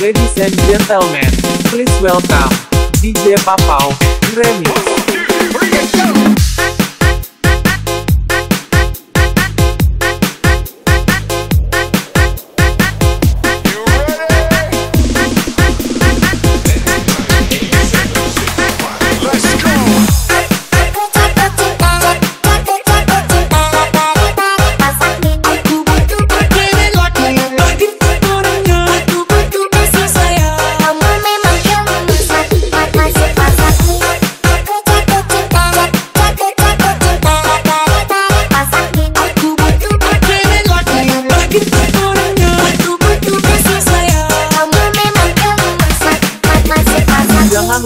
Ladies and gentlemen, please welcome DJ Papau Remix.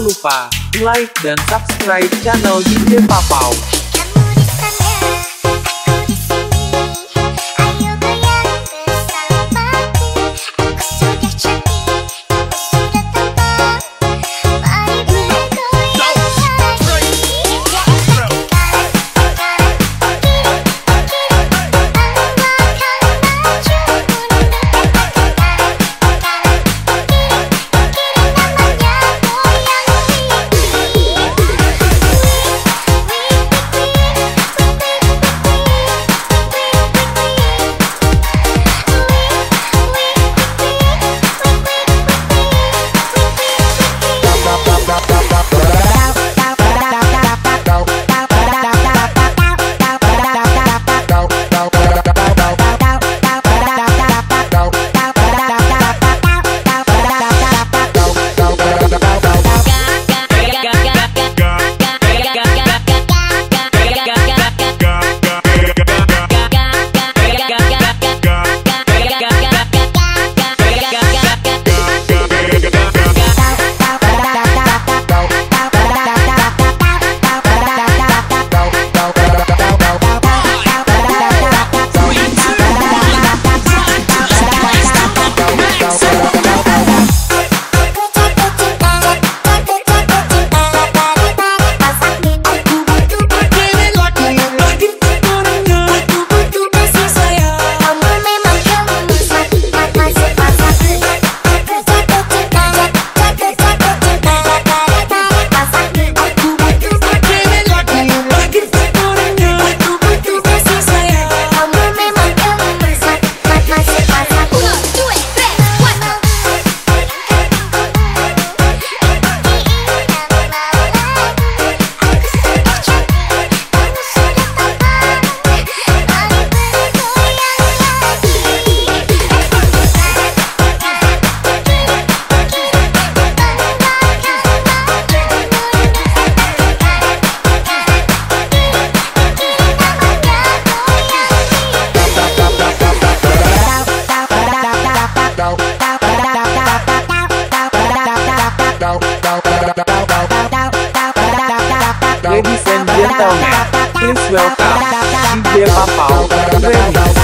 Lupa like dan subscribe channel DJ Papau. Ladies and gentlemen, please welcome DJ Papau Remix.